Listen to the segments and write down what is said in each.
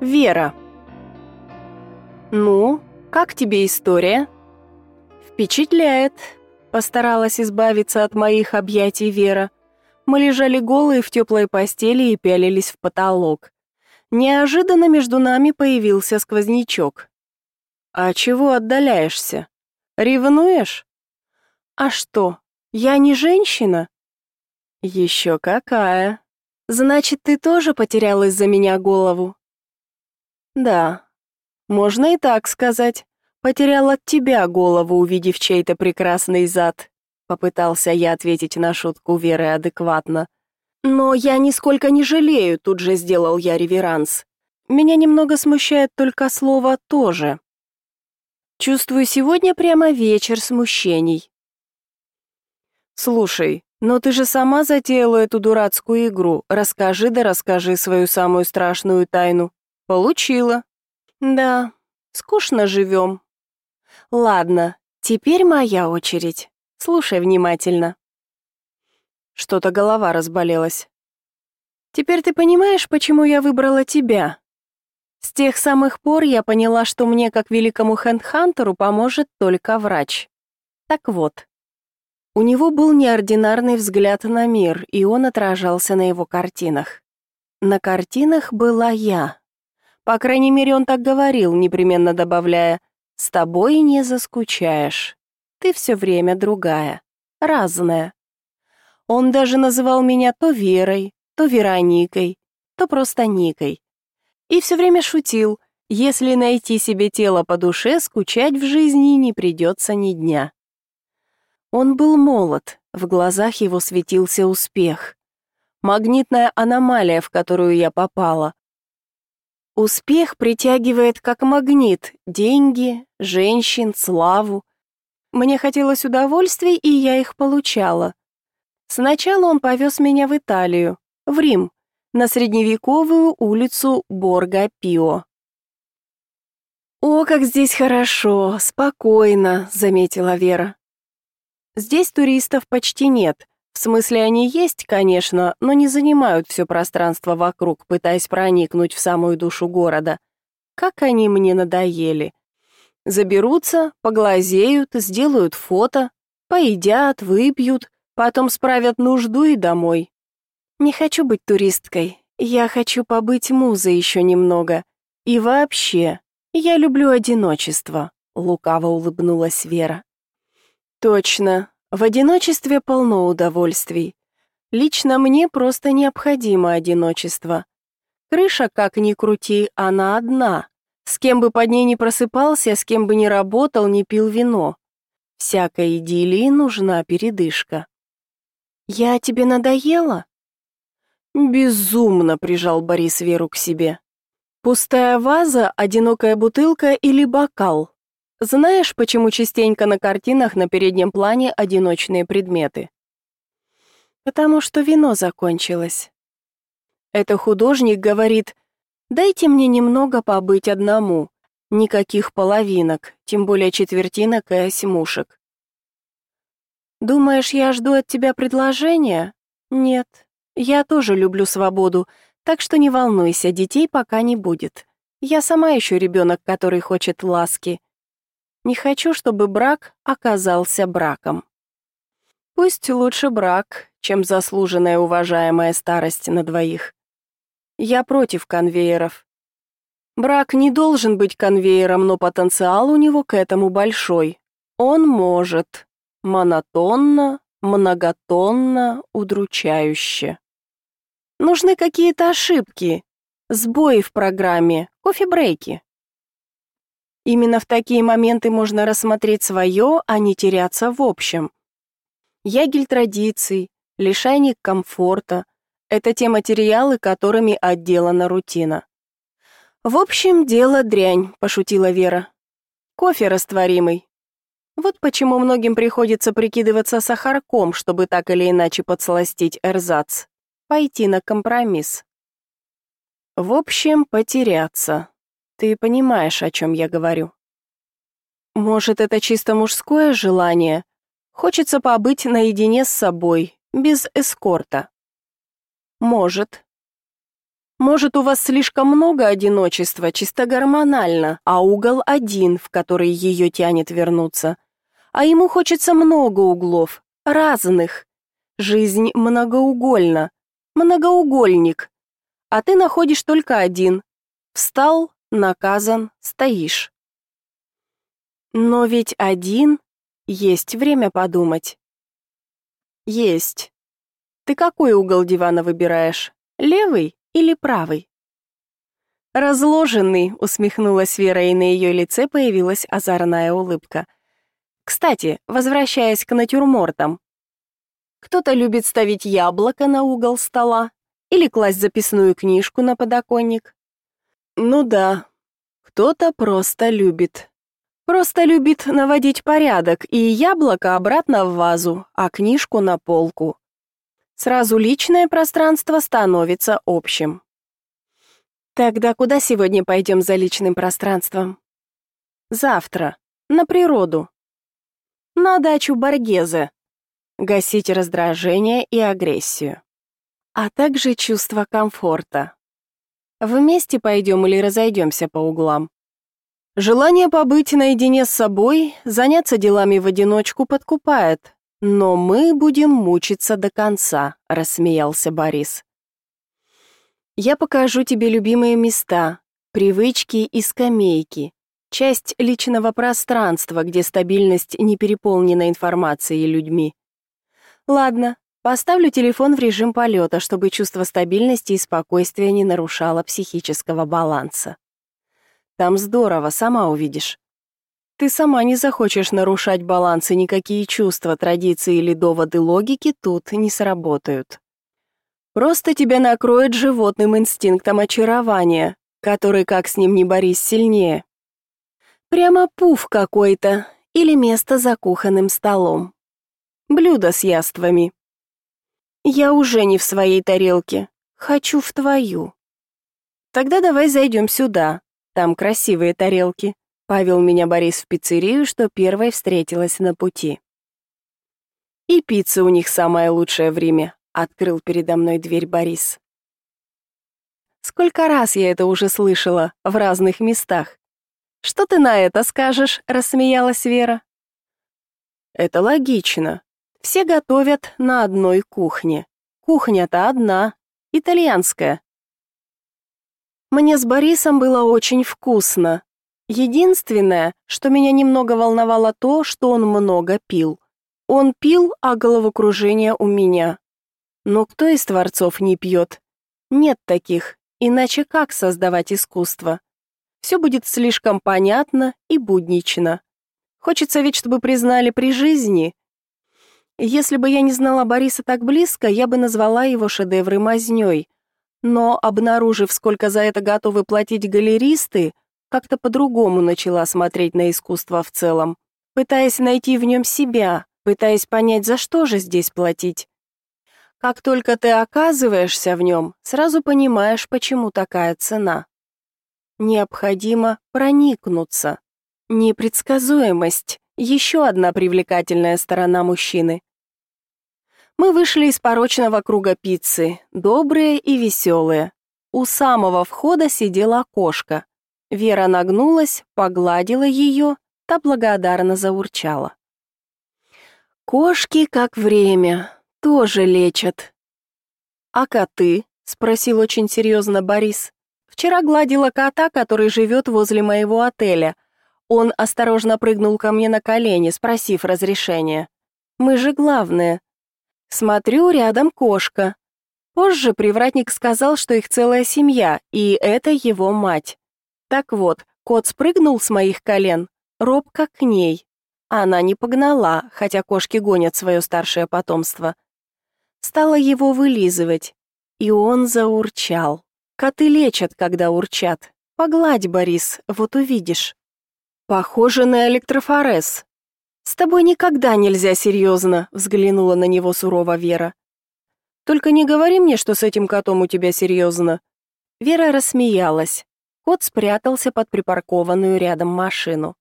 Вера. Ну, как тебе история? Впечатляет. Постаралась избавиться от моих объятий Вера. Мы лежали голые в теплой постели и пялились в потолок. Неожиданно между нами появился сквознячок. А чего отдаляешься? Ревнуешь? А что? Я не женщина? Еще какая. Значит, ты тоже потерял из-за меня голову? Да. Можно и так сказать. Потерял от тебя голову, увидев чей-то прекрасный зад. Попытался я ответить на шутку Веры адекватно. Но я нисколько не жалею, тут же сделал я реверанс. Меня немного смущает только слово тоже. Чувствую сегодня прямо вечер смущений. Слушай, но ты же сама затеяла эту дурацкую игру. Расскажи да расскажи свою самую страшную тайну. Получила. Да, скучно живем. Ладно, теперь моя очередь. Слушай внимательно. Что-то голова разболелась. Теперь ты понимаешь, почему я выбрала тебя? С тех самых пор я поняла, что мне, как великому хендхантеру, поможет только врач. Так вот, у него был неординарный взгляд на мир, и он отражался на его картинах. На картинах была я. По крайней мере, он так говорил, непременно добавляя с тобой не заскучаешь. Ты все время другая, разная. Он даже называл меня то Верой, то Вероникой, то просто Никой. И все время шутил, если найти себе тело по душе, скучать в жизни не придется ни дня. Он был молод, в глазах его светился успех. Магнитная аномалия, в которую я попала, Успех притягивает как магнит деньги, женщин, славу. Мне хотелось удовольствий, и я их получала. Сначала он повез меня в Италию, в Рим, на средневековую улицу Борго-Пио. «О, как здесь хорошо, спокойно», — заметила Вера. «Здесь туристов почти нет, в смысле, они есть, конечно, но не занимают все пространство вокруг, пытаясь проникнуть в самую душу города. Как они мне надоели. Заберутся, поглазеют, сделают фото, поедят, выпьют, потом справят нужду и домой. Не хочу быть туристкой. Я хочу побыть музой еще немного. И вообще, я люблю одиночество, лукаво улыбнулась Вера. Точно, в одиночестве полно удовольствий. Лично мне просто необходимо одиночество. Крыша, как ни крути, она одна. С кем бы под ней ни просыпался, с кем бы ни работал, не пил вино. Всякой идиллии нужна передышка. «Я тебе надоела?» Безумно прижал Борис Веру к себе. Пустая ваза, одинокая бутылка или бокал. Знаешь, почему частенько на картинах на переднем плане одиночные предметы? Потому что вино закончилось. Это художник говорит: "Дайте мне немного побыть одному. Никаких половинок, тем более четвертинок и осьмушек". Думаешь, я жду от тебя предложения? Нет. Я тоже люблю свободу, так что не волнуйся, детей пока не будет. Я сама еще ребенок, который хочет ласки. Не хочу, чтобы брак оказался браком. Пусть лучше брак, чем заслуженная уважаемая старость на двоих. Я против конвейеров. Брак не должен быть конвейером, но потенциал у него к этому большой. Он может. Монотонно, многотонно, удручающе. Нужны какие-то ошибки, сбои в программе, кофе-брейки. Именно в такие моменты можно рассмотреть свое, а не теряться в общем. Ягель традиций, лишайник комфорта — это те материалы, которыми отделана рутина. «В общем, дело дрянь», — пошутила Вера. «Кофе растворимый. Вот почему многим приходится прикидываться сахарком, чтобы так или иначе подсластить эрзац. Пойти на компромисс. В общем, потеряться. Ты понимаешь, о чем я говорю. Может, это чисто мужское желание? Хочется побыть наедине с собой, без эскорта. Может. Может, у вас слишком много одиночества, чисто гормонально, а угол один, в который ее тянет вернуться. А ему хочется много углов, разных. Жизнь многоугольна. Многоугольник. А ты находишь только один. Встал, наказан, стоишь. Но ведь один есть время подумать. Есть. Ты какой угол дивана выбираешь? Левый или правый? Разложенный, усмехнулась Вера, и на ее лице появилась озорная улыбка. Кстати, возвращаясь к натюрмортам. Кто-то любит ставить яблоко на угол стола или класть записную книжку на подоконник. Ну да, кто-то просто любит. Просто любит наводить порядок и яблоко обратно в вазу, а книжку на полку. Сразу личное пространство становится общим. Тогда куда сегодня пойдем за личным пространством? Завтра. На природу. На дачу Баргезе. Гасить раздражение и агрессию. А также чувство комфорта. Вместе пойдем или разойдемся по углам? Желание побыть наедине с собой, заняться делами в одиночку подкупает, но мы будем мучиться до конца, рассмеялся Борис. Я покажу тебе любимые места, привычки и скамейки, часть личного пространства, где стабильность не переполнена информацией и людьми. Ладно, поставлю телефон в режим полета, чтобы чувство стабильности и спокойствия не нарушало психического баланса. Там здорово, сама увидишь. Ты сама не захочешь нарушать баланс, и никакие чувства, традиции или доводы логики тут не сработают. Просто тебя накроет животным инстинктом очарования, который, как с ним не борись, сильнее. Прямо пуф какой-то или место за кухонным столом. Блюдо с яствами. Я уже не в своей тарелке, хочу в твою. Тогда давай зайдем сюда, там красивые тарелки. Павел меня Борис в пиццерию, что первой встретилась на пути. И пицца у них самое лучшее время, открыл передо мной дверь Борис. Сколько раз я это уже слышала в разных местах. Что ты на это скажешь? рассмеялась Вера. Это логично. Все готовят на одной кухне. Кухня-то одна, итальянская. Мне с Борисом было очень вкусно, Единственное, что меня немного волновало то, что он много пил. Он пил, а головокружение у меня. Но кто из творцов не пьет? Нет таких, иначе как создавать искусство? Все будет слишком понятно и буднично. Хочется ведь, чтобы признали при жизни. Если бы я не знала Бориса так близко, я бы назвала его шедевры мазнёй. Но, обнаружив, сколько за это готовы платить галеристы, как-то по-другому начала смотреть на искусство в целом, пытаясь найти в нем себя, пытаясь понять, за что же здесь платить. Как только ты оказываешься в нем, сразу понимаешь, почему такая цена. Необходимо проникнуться. Непредсказуемость — еще одна привлекательная сторона мужчины. Мы вышли из порочного круга пиццы, добрые и веселые. У самого входа сидела кошка. Вера нагнулась, погладила ее, та благодарно заурчала. Кошки, как время, тоже лечат. А коты? спросил очень серьезно Борис. Вчера гладила кота, который живет возле моего отеля. Он осторожно прыгнул ко мне на колени, спросив разрешения. Мы же главные. Смотрю, рядом кошка. Позже привратник сказал, что их целая семья, и это его мать. Так вот, кот спрыгнул с моих колен, робко к ней. Она не погнала, хотя кошки гонят свое старшее потомство. Стала его вылизывать, и он заурчал. Коты лечат, когда урчат. Погладь, Борис, вот увидишь. Похоже на электрофорез. С тобой никогда нельзя серьезно», — взглянула на него сурово Вера. Только не говори мне, что с этим котом у тебя серьезно». Вера рассмеялась. Кот спрятался под припаркованную рядом машину.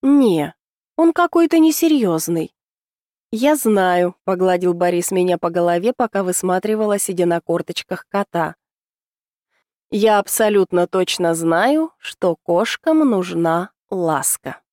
«Не, он какой-то несерьезный». «Я знаю», — погладил Борис меня по голове, пока высматривала, сидя на корточках кота. Я абсолютно точно знаю, что кошкам нужна ласка.